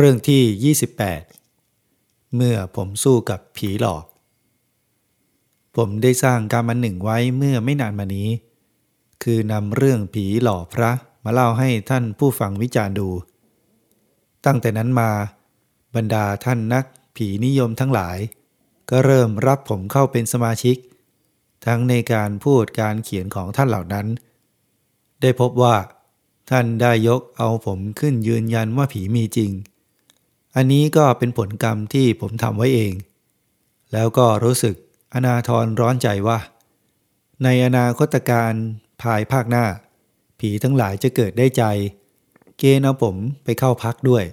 เรื่องที่ 28 เมื่อผมสู้กับผีหลอก ผมได้สร้างการมันหนึ่งไว้เมื่อไม่นานมานี้ คือนำเรื่องผีหลอกพระมาเล่าให้ท่านผู้ฟังวิจารณ์ดู ตั้งแต่นั้นมา บรรดาท่านนักผีนิยมทั้งหลาย ก็เริ่มรับผมเข้าเป็นสมาชิก ทั้งในการพูดการเขียนของท่านเหล่านั้น ได้พบว่าท่านได้ยกเอาผมขึ้นยืนยันว่าผีมีจริง อันนี้ก็เป็นผลกรรมที่ผมทำไว้เอง แล้วก็รู้สึกอนาทรร้อนใจว่า ในอนาคตการภายภาคหน้า ผีทั้งหลายจะเกิดได้ใจ เกณฑ์เอาผมไปเข้าพักด้วย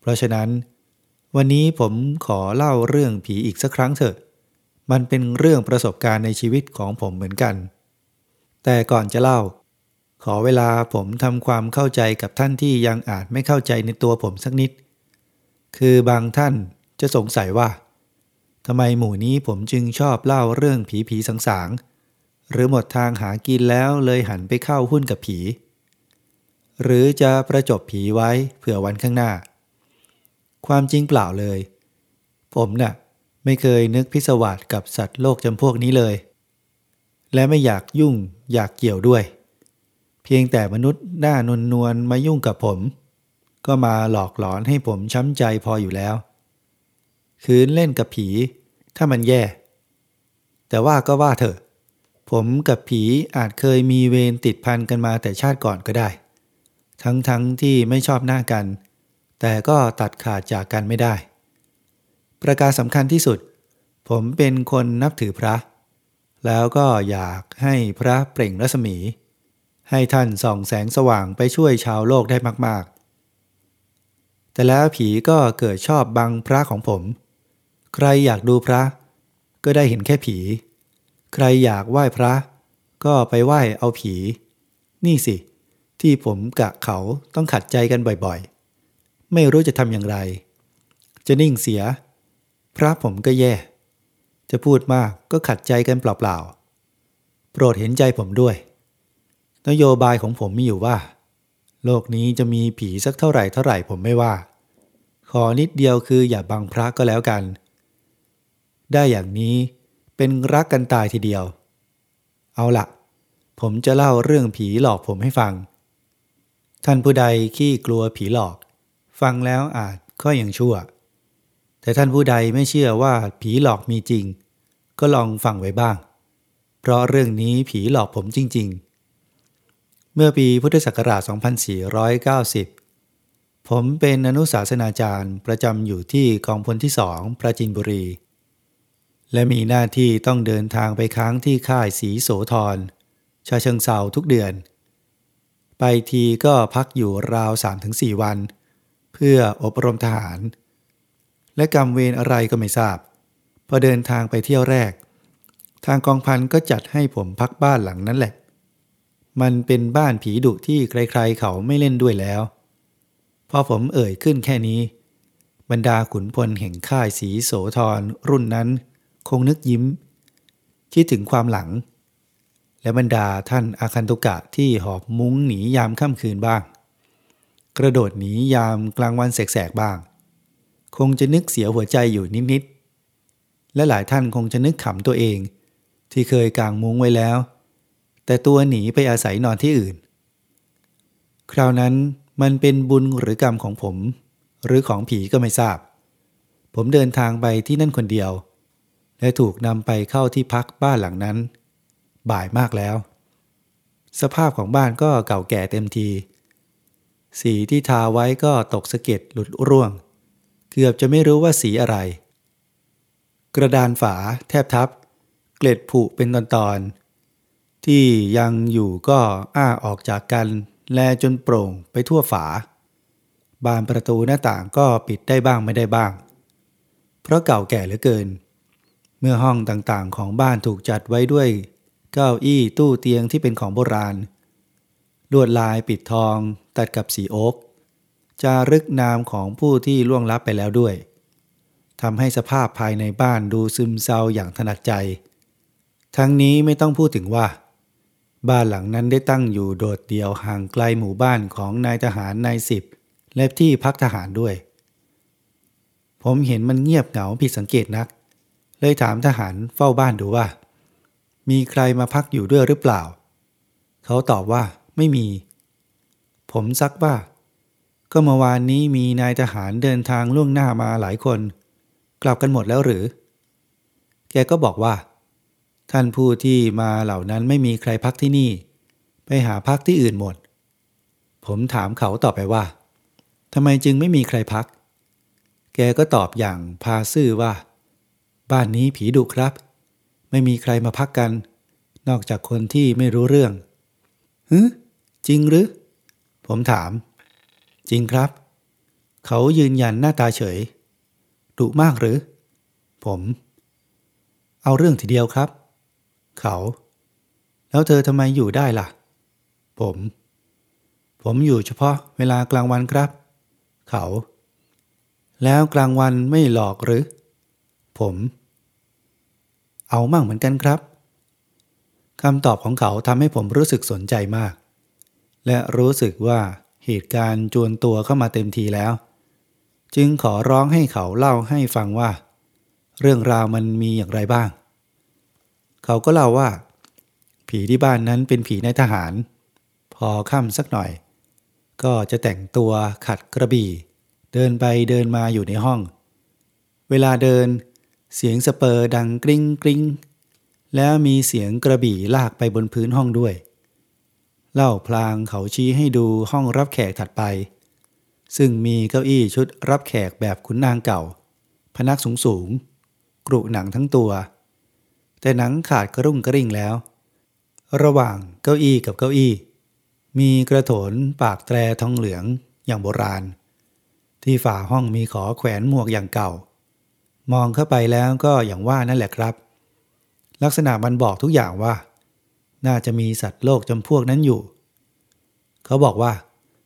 เพราะฉะนั้น วันนี้ผมขอเล่าเรื่องผีอีกสักครั้งเถอะ มันเป็นเรื่องประสบการณ์ในชีวิตของผมเหมือนกัน แต่ก่อนจะเล่า ขอเวลาผมทำความเข้าใจกับท่านที่ยังอาจไม่เข้าใจในตัวผมสักนิด คือบางท่านจะสงสัยว่าทำไมหมู่นี้ผมจึงชอบเล่าเรื่องผีผีสังสางหรือหมดทางหากินแล้วเลยหันไปเข้าหุ้นกับผี หรือจะประจบผีไว้เผื่อวันข้างหน้า ความจริงเปล่าเลย ผมนะ่ะไม่เคยนึกพิศวาสกับสัตว์โลกจำพวกนี้เลย และไม่อยากยุ่งอยากเกี่ยวด้วย เพียงแต่มนุษย์หน้านวลนวลมายุ่งกับผม ก็มาหลอกหลอนให้ผมช้ำใจพออยู่แล้ว คืนเล่นกับผี ถ้ามันแย่ แต่ว่าก็ว่าเถอะ ผมกับผีอาจเคยมีเวรติดพันกันมาแต่ชาติก่อนก็ได้ ทั้งๆทที่ไม่ชอบหน้ากัน แต่ก็ตัดขาดจากกันไม่ได้ ประการสำคัญที่สุด ผมเป็นคนนับถือพระ แล้วก็อยากให้พระเปล่งรัศมี ให้ท่านส่องแสงสว่างไปช่วยชาวโลกได้มาก แต่แล้วผีก็เกิดชอบบังพระของผม ใครอยากดูพระ ก็ได้เห็นแค่ผี ใครอยากไหว้พระ ก็ไปไหว้เอาผี นี่สิ ที่ผมกะเขาต้องขัดใจกันบ่อยๆ ไม่รู้จะทำอย่างไร จะนิ่งเสีย พระผมก็แย่ จะพูดมากก็ขัดใจกันเปล่าๆ โปรดเห็นใจผมด้วย นโยบายของผมมีอยู่ว่า โลกนี้จะมีผีสักเท่าไหร่เท่าไหร่ผมไม่ว่า ขอนิดเดียวคืออย่าบังพระก็แล้วกัน ได้อย่างนี้เป็นรักกันตายทีเดียว เอาละผมจะเล่าเรื่องผีหลอกผมให้ฟัง ท่านผู้ใดขี้กลัวผีหลอก ฟังแล้วอาจก็ยังชั่ว แต่ท่านผู้ใดไม่เชื่อว่าผีหลอกมีจริง ก็ลองฟังไว้บ้าง เพราะเรื่องนี้ผีหลอกผมจริง ๆ เมื่อปีพุทธศักราช 2490 ผมเป็นอนุสาสนาจารย์ประจำอยู่ที่กองพลที่สองปราจินบุรี และมีหน้าที่ต้องเดินทางไปค้างที่ค่ายสีโสธรชาเชิงเซาทุกเดือน ไปทีก็พักอยู่ราว 3-4 วัน เพื่ออบรมทหาร และกรรมเวรอะไรก็ไม่ทราบ พอเดินทางไปเที่ยวแรก ทางกองพันก็จัดให้ผมพักบ้านหลังนั้นแหละ มันเป็นบ้านผีดุที่ใครๆเขาไม่เล่นด้วยแล้ว พอผมเอ่ยขึ้นแค่นี้ บรรดาขุนพลแห่งค่ายสีโสธรรุ่นนั้น คงนึกยิ้ม คิดถึงความหลัง และบรรดาท่านอาคันตุกะที่หอบมุ้งหนียามค่ำคืนบ้าง กระโดดหนียามกลางวันแสกๆบ้าง คงจะนึกเสียหัวใจอยู่นิดๆและหลายท่านคงจะนึกขำตัวเอง ที่เคยกางมุ้งไว้แล้ว แต่ตัวหนีไปอาศัยนอนที่อื่น คราวนั้นมันเป็นบุญหรือกรรมของผม หรือของผีก็ไม่ทราบ ผมเดินทางไปที่นั่นคนเดียว และถูกนำไปเข้าที่พักบ้านหลังนั้น บ่ายมากแล้ว สภาพของบ้านก็เก่าแก่เต็มที สีที่ทาไว้ก็ตกสะเก็ดหลุดร่วง เกือบจะไม่รู้ว่าสีอะไร กระดานฝาแทบทับ เกล็ดผุเป็นตอนๆ ที่ยังอยู่ก็อ้าออกจากกัน แลจนโปร่งไปทั่วฝา บานประตูหน้าต่างก็ปิดได้บ้างไม่ได้บ้าง เพราะเก่าแก่เหลือเกิน เมื่อห้องต่างๆของบ้านถูกจัดไว้ด้วย เก้าอี้ตู้เตียงที่เป็นของโบราณ ลวดลายปิดทองตัดกับสีโอ๊กจารึกนามของผู้ที่ล่วงลับไปแล้วด้วยทำให้สภาพภายในบ้านดูซึมเซาอย่างถนัดใจ ทั้งนี้ไม่ต้องพูดถึงว่า บ้านหลังนั้นได้ตั้งอยู่โดดเดี่ยวห่างไกลหมู่บ้านของนายทหารนายสิบและที่พักทหารด้วย ผมเห็นมันเงียบเหงาผิดสังเกตนัก เลยถามทหารเฝ้าบ้านดูว่า มีใครมาพักอยู่ด้วยหรือเปล่า เขาตอบว่าไม่มี ผมซักว่า ก็เมื่อวานนี้มีนายทหารเดินทางล่วงหน้ามาหลายคน กลับกันหมดแล้วหรือ แกก็บอกว่า ท่านผู้ที่มาเหล่านั้นไม่มีใครพักที่นี่ ไปหาพักที่อื่นหมด ผมถามเขาต่อไปว่าทำไมจึงไม่มีใครพัก แกก็ตอบอย่างพาซื่อว่า บ้านนี้ผีดุครับ ไม่มีใครมาพักกัน นอกจากคนที่ไม่รู้เรื่องฮึจริงหรือ ผมถาม จริงครับ เขายืนยันหน้าตาเฉยดุมากหรือ ผม เอาเรื่องทีเดียวครับ เขา แล้วเธอทำไมอยู่ได้ล่ะ ผม ผมอยู่เฉพาะเวลากลางวันครับ เขา แล้วกลางวันไม่หลอกหรือ ผม เอามั่งเหมือนกันครับคำตอบของเขาทำให้ผมรู้สึกสนใจมาก และรู้สึกว่าเหตุการณ์จวนตัวเข้ามาเต็มทีแล้ว จึงขอร้องให้เขาเล่าให้ฟังว่า เรื่องราวมันมีอย่างไรบ้าง เขาก็เล่าว่า ผีที่บ้านนั้นเป็นผีนายทหาร พอค่ำสักหน่อย ก็จะแต่งตัวขัดกระบี่ เดินไปเดินมาอยู่ในห้อง เวลาเดิน เสียงสเปอร์ดังกริ้งกริ้งแล้วมีเสียงกระบี่ลากไปบนพื้นห้องด้วย เล่าพลางเขาชี้ให้ดูห้องรับแขกถัดไป ซึ่งมีเก้าอี้ชุดรับแขกแบบขุนนางเก่า พนักสูงสูงกรุหนังทั้งตัว แต่หนังขาดกระรุ่งกระริ่งแล้ว ระหว่างเก้าอี้กับเก้าอี้ มีกระโถนปากแตรทองเหลืองอย่างโบราณ ที่ฝาห้องมีขอแขวนหมวกอย่างเก่า มองเข้าไปแล้วก็อย่างว่านั่นแหละครับ ลักษณะมันบอกทุกอย่างว่า น่าจะมีสัตว์โลกจำพวกนั้นอยู่ เขาบอกว่า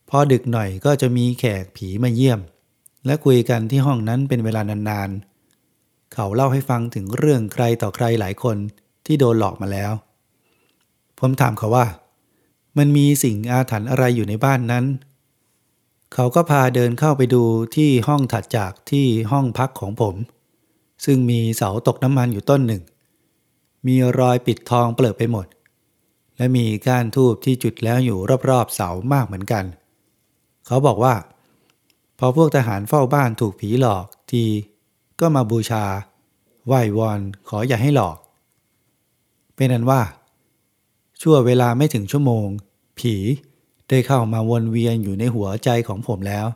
พอดึกหน่อยก็จะมีแขกผีมาเยี่ยม และคุยกันที่ห้องนั้นเป็นเวลานานๆ เขาเล่าให้ฟังถึงเรื่องใครต่อใครหลายคนที่โดนหลอกมาแล้ว ผมถามเขาว่า มันมีสิ่งอาถรรพ์อะไรอยู่ในบ้านนั้น เขาก็พาเดินเข้าไปดูที่ห้องถัดจากที่ห้องพักของผม ซึ่งมีเสาตกน้ำมันอยู่ต้นหนึ่ง มีรอยปิดทองเปลือไปหมด และมีก้านทูบที่จุดแล้วอยู่รอบๆเสามากเหมือนกัน เขาบอกว่า พอพวกทหารเฝ้าบ้านถูกผีหลอกที ก็มาบูชา ไหว้วอนขออย่าให้หลอก เป็นนั้นว่า ชั่วเวลาไม่ถึงชั่วโมง ผีได้เข้ามาวนเวียนอยู่ในหัวใจของผมแล้ว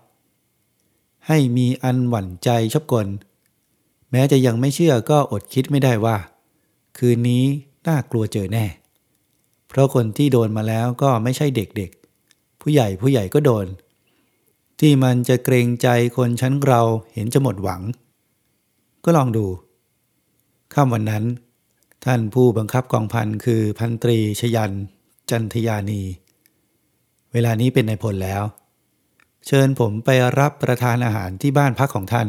ให้มีอันหวั่นใจชอบกล แม้จะยังไม่เชื่อก็อดคิดไม่ได้ว่า คืนนี้น่ากลัวเจอแน่ เพราะคนที่โดนมาแล้วก็ไม่ใช่เด็กๆ ผู้ใหญ่ผู้ใหญ่ก็โดนที่มันจะเกรงใจคนชั้นเราเห็นจะหมดหวัง ก็ลองดูค่ำวันนั้น ท่านผู้บังคับกองพันคือพันตรีชยัน จันทยานี เวลานี้เป็นนายพลแล้ว เชิญผมไปรับประทานอาหารที่บ้านพักของท่าน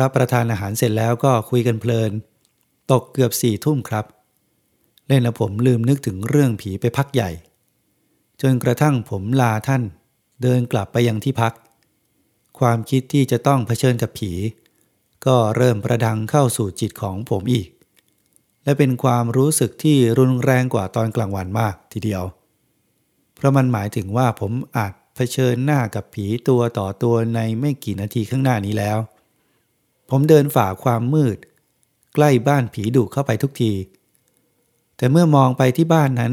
รับประทานอาหารเสร็จแล้วก็คุยกันเพลิน ตกเกือบสี่ทุ่มครับ เล่นล้วผมลืมนึกถึงเรื่องผีไปพักใหญ่ จนกระทั่งผมลาท่าน เดินกลับไปยังที่พัก ความคิดที่จะต้องเผชิญกับผี ก็เริ่มประดังเข้าสู่จิตของผมอีก และเป็นความรู้สึกที่รุนแรงกว่าตอนกลางวันมากทีเดียว เพราะมันหมายถึงว่าผมอาจเผชิญหน้ากับผีตัวต่อตัวในไม่กี่นาทีข้างหน้านี้แล้ว ผมเดินฝ่าความมืด ใกล้บ้านผีดุเข้าไปทุกที แต่เมื่อมองไปที่บ้านนั้น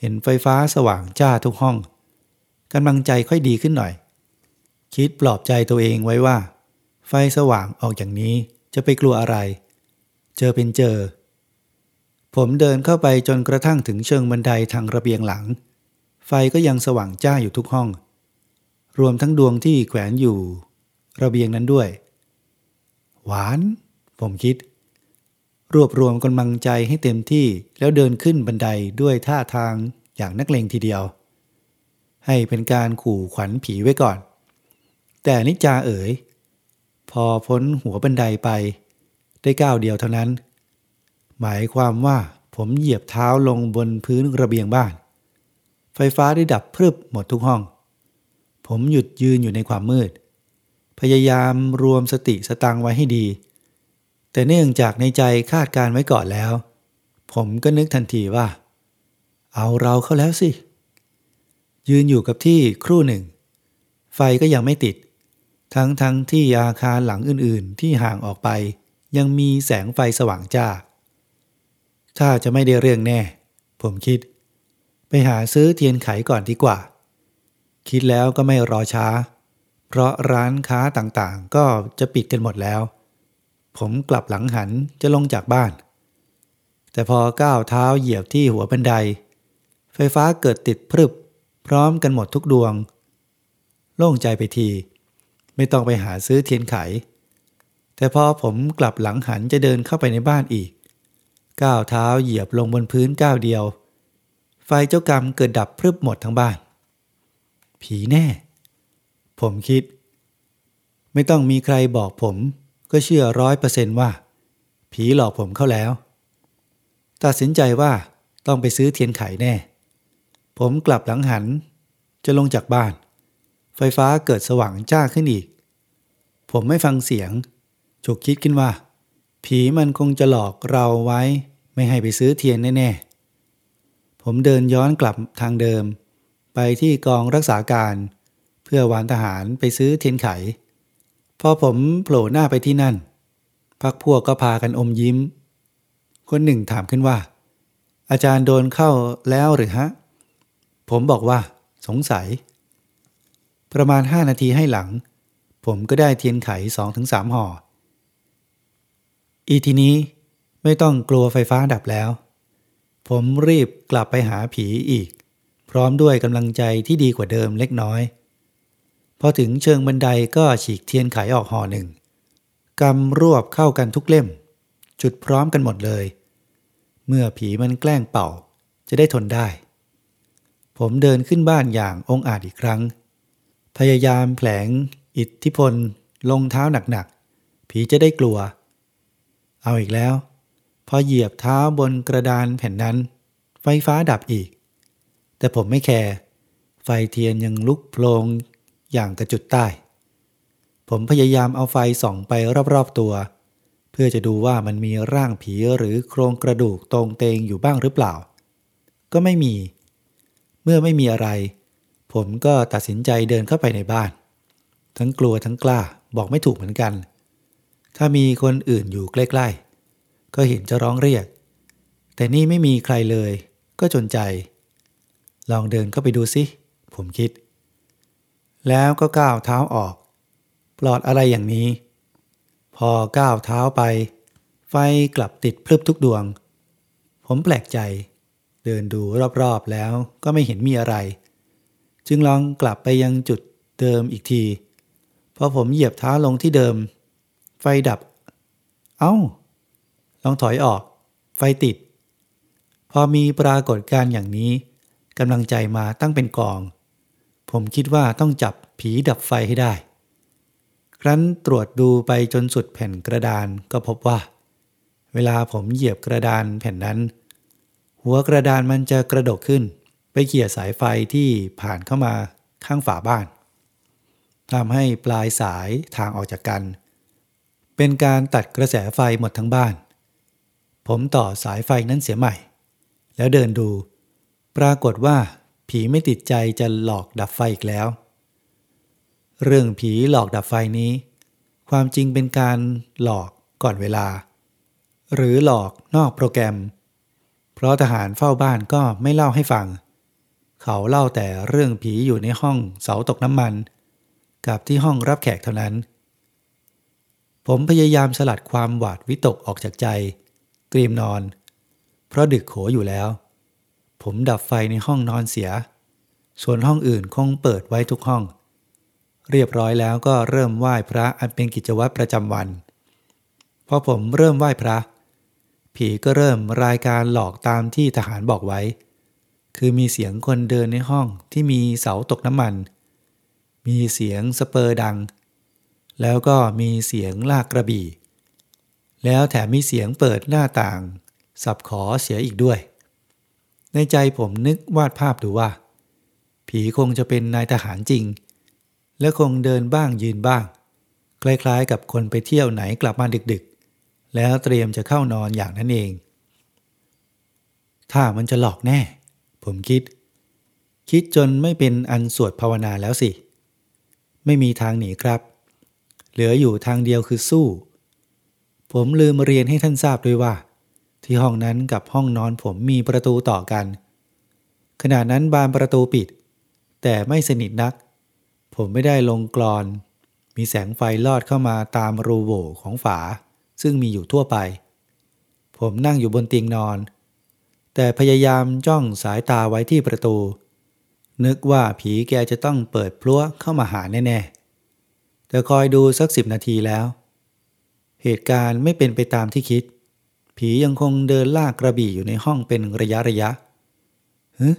เห็นไฟฟ้าสว่างจ้าทุกห้องกำลังใจค่อยดีขึ้นหน่อย คิดปลอบใจตัวเองไว้ว่า ไฟสว่างออกอย่างนี้จะไปกลัวอะไร เจอเป็นเจอ ผมเดินเข้าไปจนกระทั่งถึงเชิงบันไดทางระเบียงหลัง ไฟก็ยังสว่างจ้าอยู่ทุกห้อง รวมทั้งดวงที่แขวนอยู่ ระเบียงนั้นด้วย หวาน ผมคิด รวบรวมกำลังใจให้เต็มที่แล้วเดินขึ้นบันไดด้วยท่าทางอย่างนักเลงทีเดียว ให้เป็นการขู่ขวัญผีไว้ก่อน แต่นิจาเอ๋ย พอพ้นหัวบันไดไป ได้ก้าวเดียวเท่านั้น หมายความว่าผมเหยียบเท้าลงบนพื้นระเบียงบ้าน ไฟฟ้าได้ดับพรึบหมดทุกห้อง ผมหยุดยืนอยู่ในความมืด พยายามรวมสติสตังไว้ให้ดี แต่เนื่องจากในใจคาดการไว้ก่อนแล้ว ผมก็นึกทันทีว่า เอาเราเข้าแล้วสิ ยืนอยู่กับที่ครู่หนึ่ง ไฟก็ยังไม่ติด ทั้งทั้งที่อาคารหลังอื่นๆ ที่ห่างออกไป ยังมีแสงไฟสว่างจ้า ถ้าจะไม่ได้เรื่องแน่ ผมคิด ไปหาซื้อเทียนไขก่อนดีกว่า คิดแล้วก็ไม่รอช้า เพราะร้านค้าต่างๆ ก็จะปิดกันหมดแล้ว ผมกลับหลังหันจะลงจากบ้าน แต่พอก้าวเท้าเหยียบที่หัวบันได ไฟฟ้าเกิดติดพรึบ พร้อมกันหมดทุกดวง โล่งใจไปที ไม่ต้องไปหาซื้อเทียนไข แต่พอผมกลับหลังหันจะเดินเข้าไปในบ้านอีก ก้าวเท้าเหยียบลงบนพื้นก้าวเดียว ไฟเจ้ากรรมเกิดดับพรึบหมดทั้งบ้าน ผีแน่ ผมคิด ไม่ต้องมีใครบอกผมก็เชื่อร้อยเปอร์เซนต์ว่า ผีหลอกผมเข้าแล้ว ตัดสินใจว่าต้องไปซื้อเทียนไขแน่ ผมกลับหลังหันจะลงจากบ้าน ไฟฟ้าเกิดสว่างจ้าขึ้นอีก ผมไม่ฟังเสียง ฉุกคิดขึ้นว่า ผีมันคงจะหลอกเราไว้ ไม่ให้ไปซื้อเทียนแน่ๆ ผมเดินย้อนกลับทางเดิม ไปที่กองรักษาการ เพื่อวานทหารไปซื้อเทียนไข พอผมโผล่หน้าไปที่นั่น พักพวกก็พากันอมยิ้ม คนหนึ่งถามขึ้นว่า อาจารย์โดนเข้าแล้วหรือฮะ ผมบอกว่า สงสัย ประมาณห้านาทีให้หลัง ผมก็ได้เทียนไขสองถึงสามห่อ อีทีนี้ไม่ต้องกลัวไฟฟ้าดับแล้ว ผมรีบกลับไปหาผีอีก พร้อมด้วยกำลังใจที่ดีกว่าเดิมเล็กน้อย พอถึงเชิงบันไดก็ฉีกเทียนไขออกห่อหนึ่งกำรวบเข้ากันทุกเล่ม จุดพร้อมกันหมดเลย เมื่อผีมันแกล้งเป่า จะได้ทนได้ ผมเดินขึ้นบ้านอย่างองอาจอีกครั้ง พยายามแผลงอิทธิพลลงเท้าหนักๆ ผีจะได้กลัว เอาอีกแล้ว พอเหยียบเท้าบนกระดานแผ่นนั้น ไฟฟ้าดับอีก แต่ผมไม่แคร์ไฟเทียนยังลุกโพลงอย่างกระจุดใต้ ผมพยายามเอาไฟส่องไปรอบๆตัว เพื่อจะดูว่ามันมีร่างผีหรือโครงกระดูกตรงเตงอยู่บ้างหรือเปล่า ก็ไม่มี เมื่อไม่มีอะไร ผมก็ตัดสินใจเดินเข้าไปในบ้าน ทั้งกลัวทั้งกล้าบอกไม่ถูกเหมือนกัน ถ้ามีคนอื่นอยู่ใกล้ๆ ก็เห็นจะร้องเรียก แต่นี่ไม่มีใครเลย ก็จนใจ ลองเดินเข้าไปดูสิ ผมคิด แล้วก็ก้าวเท้าออก ปลอดอะไรอย่างนี้ พอก้าวเท้าไป ไฟกลับติดพลึบทุกดวง ผมแปลกใจ เดินดูรอบๆแล้วก็ไม่เห็นมีอะไร จึงลองกลับไปยังจุดเดิมอีกทีพอผมเหยียบเท้าลงที่เดิม ไฟดับ เอา้า ลองถอยออก ไฟติด พอมีปรากฏการณ์อย่างนี้กำลังใจมาตั้งเป็นกอง ผมคิดว่าต้องจับผีดับไฟให้ได้ ครั้นตรวจดูไปจนสุดแผ่นกระดานก็พบว่า เวลาผมเหยียบกระดานแผ่นนั้น หัวกระดานมันจะกระดกขึ้น ไปเกี่ยสายไฟที่ผ่านเข้ามาข้างฝาบ้านทำให้ปลายสายทางออกจากกัน เป็นการตัดกระแสไฟหมดทั้งบ้าน ผมต่อสายไฟนั้นเสียใหม่ แล้วเดินดู ปรากฏว่าผีไม่ติดใจจะหลอกดับไฟอีกแล้ว เรื่องผีหลอกดับไฟนี้ ความจริงเป็นการหลอกก่อนเวลา หรือหลอกนอกโปรแกรม เพราะทหารเฝ้าบ้านก็ไม่เล่าให้ฟัง เขาเล่าแต่เรื่องผีอยู่ในห้องเสาตกน้ำมัน กับที่ห้องรับแขกเท่านั้น ผมพยายามสลัดความหวาดวิตกออกจากใจ เตรียมนอน เพราะดึกโขอยู่แล้ว ผมดับไฟในห้องนอนเสีย ส่วนห้องอื่นคงเปิดไว้ทุกห้อง เรียบร้อยแล้วก็เริ่มไหว้พระอันเป็นกิจวัตรประจำวันพอผมเริ่มไหว้พระ ผีก็เริ่มรายการหลอกตามที่ทหารบอกไว้ คือมีเสียงคนเดินในห้องที่มีเสาตกน้ำมัน มีเสียงสเปอร์ดัง แล้วก็มีเสียงลากกระบี่ แล้วแถมมีเสียงเปิดหน้าต่าง สับขอเสียอีกด้วย ในใจผมนึกวาดภาพดูว่า ผีคงจะเป็นนายทหารจริง และคงเดินบ้างยืนบ้าง คล้ายๆกับคนไปเที่ยวไหนกลับมาดึกๆ แล้วเตรียมจะเข้านอนอย่างนั้นเอง ถ้ามันจะหลอกแน่ ผมคิด คิดจนไม่เป็นอันสวดภาวนาแล้วสิ ไม่มีทางหนีครับ เหลืออยู่ทางเดียวคือสู้ ผมลืมเรียนให้ท่านทราบด้วยว่า ที่ห้องนั้นกับห้องนอนผมมีประตูต่อกัน ขณะนั้นบานประตูปิด แต่ไม่สนิทนัก ผมไม่ได้ลงกรอน มีแสงไฟลอดเข้ามาตามรูโหว่ของฝา ซึ่งมีอยู่ทั่วไป ผมนั่งอยู่บนเตียงนอน แต่พยายามจ้องสายตาไว้ที่ประตู นึกว่าผีแกจะต้องเปิดพลัวเข้ามาหาแน่ๆ แต่คอยดูสักสิบนาทีแล้ว เหตุการณ์ไม่เป็นไปตามที่คิด ผียังคงเดินลากกระบี่อยู่ในห้องเป็นระยะระยะฮึ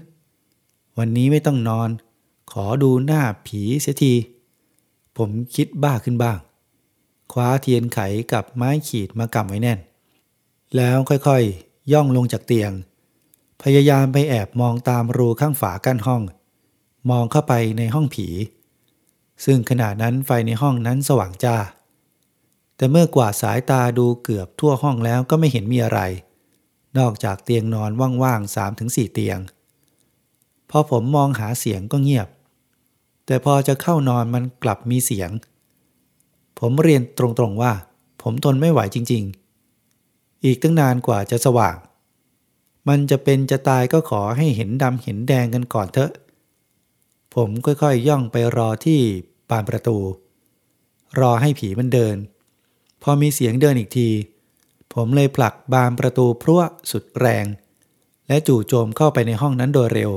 วันนี้ไม่ต้องนอน ขอดูหน้าผีเสียที ผมคิดบ้าขึ้นบ้าง คว้าเทียนไขกับไม้ขีดมากำไว้แน่น แล้วค่อยๆย่องลงจากเตียง พยายามไปแอบมองตามรูข้างฝากั้นห้อง มองเข้าไปในห้องผี ซึ่งขณะนั้นไฟในห้องนั้นสว่างจ้า แต่เมื่อกว่าสายตาดูเกือบทั่วห้องแล้วก็ไม่เห็นมีอะไร นอกจากเตียงนอนว่างๆสามถึงสี่เตียง พอผมมองหาเสียงก็เงียบ แต่พอจะเข้านอนมันกลับมีเสียง ผมเรียนตรงๆว่า ผมทนไม่ไหวจริง ๆ อีกตั้งนานกว่าจะสว่าง มันจะเป็นจะตายก็ขอให้เห็นดำเห็นแดงกันก่อนเถอะ ผมค่อยๆย่องไปรอที่ปานประตู รอให้ผีมันเดิน พอมีเสียงเดินอีกที ผมเลยผลักบานประตูพรั่วสุดแรง และจู่โจมเข้าไปในห้องนั้นโดยเร็ว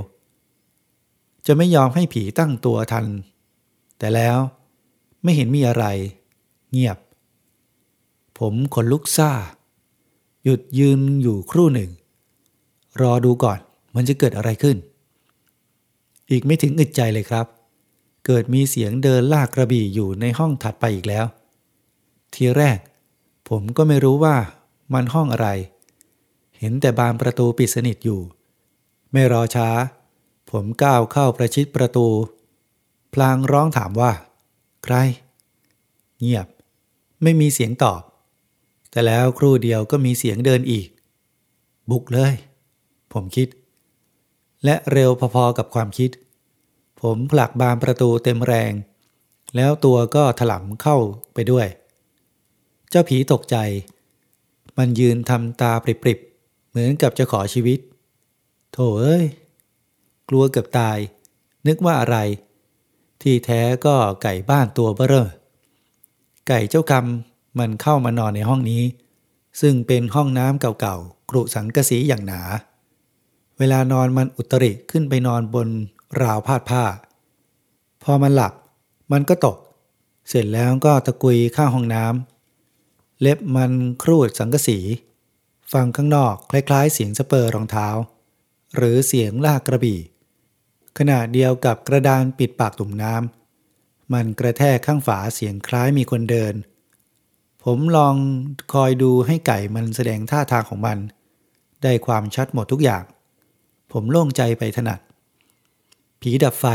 จะไม่ยอมให้ผีตั้งตัวทัน แต่แล้วไม่เห็นมีอะไร เงียบ ผมขนลุกซ่า หยุดยืนอยู่ครู่หนึ่ง รอดูก่อน มันจะเกิดอะไรขึ้น อีกไม่ถึงอึดใจเลยครับ เกิดมีเสียงเดินลากกระบี่อยู่ในห้องถัดไปอีกแล้ว ทีแรก ผมก็ไม่รู้ว่ามันห้องอะไร เห็นแต่บานประตูปิดสนิทอยู่ ไม่รอช้า ผมก้าวเข้าประชิดประตู พลางร้องถามว่า ใคร เงียบ ไม่มีเสียงตอบ แต่แล้วครู่เดียวก็มีเสียงเดินอีก บุกเลย ผมคิด และเร็วพอๆกับความคิด ผมผลักบานประตูเต็มแรง แล้วตัวก็ถลำเข้าไปด้วย เจ้าผีตกใจ มันยืนทำตาปริบๆ เหมือนกับจะขอชีวิต โถเอ้ย กลัวเกือบตาย นึกว่าอะไร ที่แท้ก็ไก่บ้านตัวเบ้อเร่อไก่เจ้ากรรมมันเข้ามานอนในห้องนี้ ซึ่งเป็นห้องน้ำเก่าๆกรุสังกะสีอย่างหนา เวลานอนมันอุตริขึ้นไปนอนบนราวพาดผ้า พอมันหลับ มันก็ตก เสร็จแล้วก็ตะกุยข้างห้องน้ำเล็บมันครูดสังกะสี ฟังข้างนอกคล้ายๆ เสียงสเปอร์รองเท้า หรือเสียงลากกระบี่ ขณะเดียวกับกระดานปิดปากตุ่มน้ำมันกระแทกข้างฝาเสียงคล้ายมีคนเดิน ผมลองคอยดูให้ไก่มันแสดงท่าทางของมัน ได้ความชัดหมดทุกอย่าง ผมโล่งใจไปถนัด ผีดับไฟ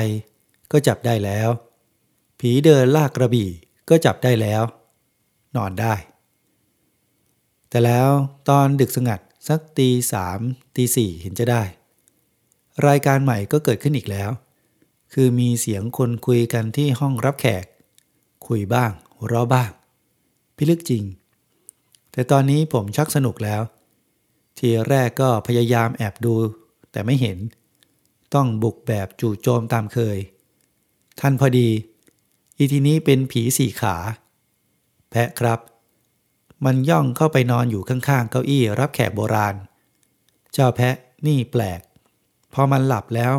ก็จับได้แล้ว ผีเดินลากกระบี่ก็จับได้แล้ว นอนได้ แต่แล้วตอนดึกสงัดสักตีสามตีสี่เห็นจะได้ รายการใหม่ก็เกิดขึ้นอีกแล้ว คือมีเสียงคนคุยกันที่ห้องรับแขก คุยบ้างหัวเราะบ้าง พิลึกจริง แต่ตอนนี้ผมชักสนุกแล้ว ทีแรกก็พยายามแอบดู แต่ไม่เห็น ต้องบุกแบบจู่โจมตามเคย ท่านพอดี อีทีนี้เป็นผีสี่ขา แพะครับ มันย่องเข้าไปนอนอยู่ข้างๆ เก้าอี้รับแขกโบราณ เจ้าแพะนี่แปลก พอมันหลับแล้ว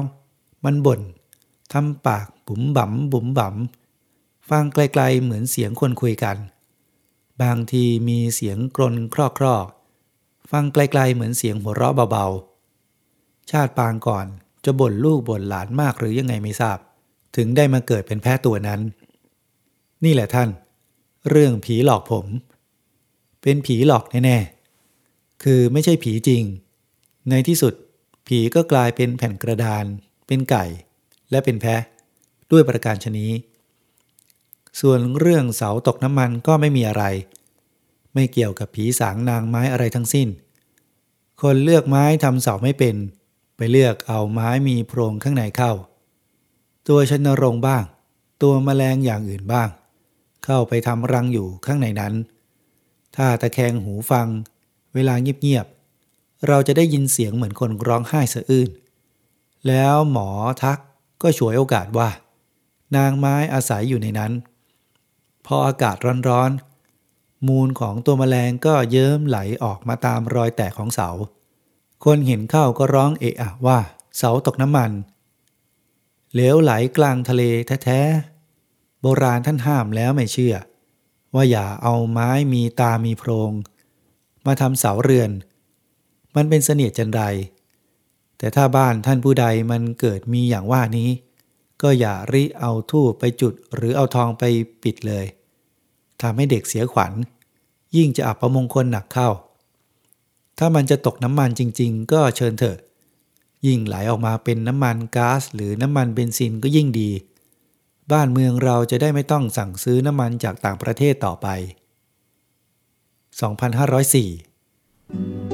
มันบ่นทำปากบุ๋มบั๋มบุ๋มบั๋มฟังไกลๆเหมือนเสียงคนคุยกัน บางทีมีเสียงกรนครอกๆฟังไกลๆเหมือนเสียงหัวเราะเบาๆ ชาติปางก่อนจะบ่นลูกบ่นหลานมากหรือยังไงไม่ทราบ ถึงได้มาเกิดเป็นแพะตัวนั้น นี่แหละท่าน เรื่องผีหลอกผม เป็นผีหลอกแน่ๆ คือไม่ใช่ผีจริง ในที่สุดผีก็กลายเป็นแผ่นกระดาน เป็นไก่ และเป็นแพะ ด้วยประการชนี้ ส่วนเรื่องเสาตกน้ำมันก็ไม่มีอะไร ไม่เกี่ยวกับผีสางนางไม้อะไรทั้งสิ้น คนเลือกไม้ทำเสาไม่เป็น ไปเลือกเอาไม้มีโพรงข้างในเข้า ตัวชนรงบ้าง ตัวแมลงอย่างอื่นบ้าง เข้าไปทำรังอยู่ข้างในนั้น ถ้าตะแคงหูฟัง เวลาเงียบๆเราจะได้ยินเสียงเหมือนคนร้องไห้สะอื้นแล้วหมอทักก็ฉวยโอกาสว่า นางไม้อาศัยอยู่ในนั้น พออากาศร้อนๆมูลของตัวแมลงก็เยิ้มไหลออกมาตามรอยแตกของเสา คนเห็นเข้าก็ร้องเอะอะว่า เสาตกน้ำมันเหลวไหลกลางทะเลแท้ๆโบราณท่านห้ามแล้วไม่เชื่อ ว่าอย่าเอาไม้มีตามีโพรง มาทำเสาเรือน มันเป็นเสนียดจันไรแต่ถ้าบ้านท่านผู้ใดมันเกิดมีอย่างว่านี้ ก็อย่าริเอาทูบไปจุดหรือเอาทองไปปิดเลยทำให้เด็กเสียขวัญ ยิ่งจะอับประมงคลหนักเข้า ถ้ามันจะตกน้ำมันจริง ๆ ก็เชิญเถอะ ยิ่งไหลออกมาเป็นน้ำมันก๊าซหรือน้ำมันเบนซินก็ยิ่งดี บ้านเมืองเราจะได้ไม่ต้องสั่งซื้อน้ำมันจากต่างประเทศต่อไป 2504